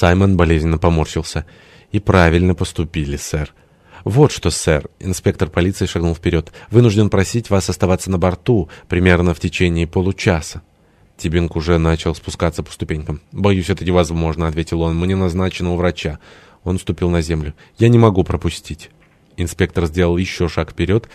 Саймон болезненно поморщился. «И правильно поступили, сэр». «Вот что, сэр», — инспектор полиции шагнул вперед, — «вынужден просить вас оставаться на борту примерно в течение получаса». Тибинг уже начал спускаться по ступенькам. «Боюсь, это невозможно», — ответил он. «Мне назначено у врача». Он ступил на землю. «Я не могу пропустить». Инспектор сделал еще шаг вперед,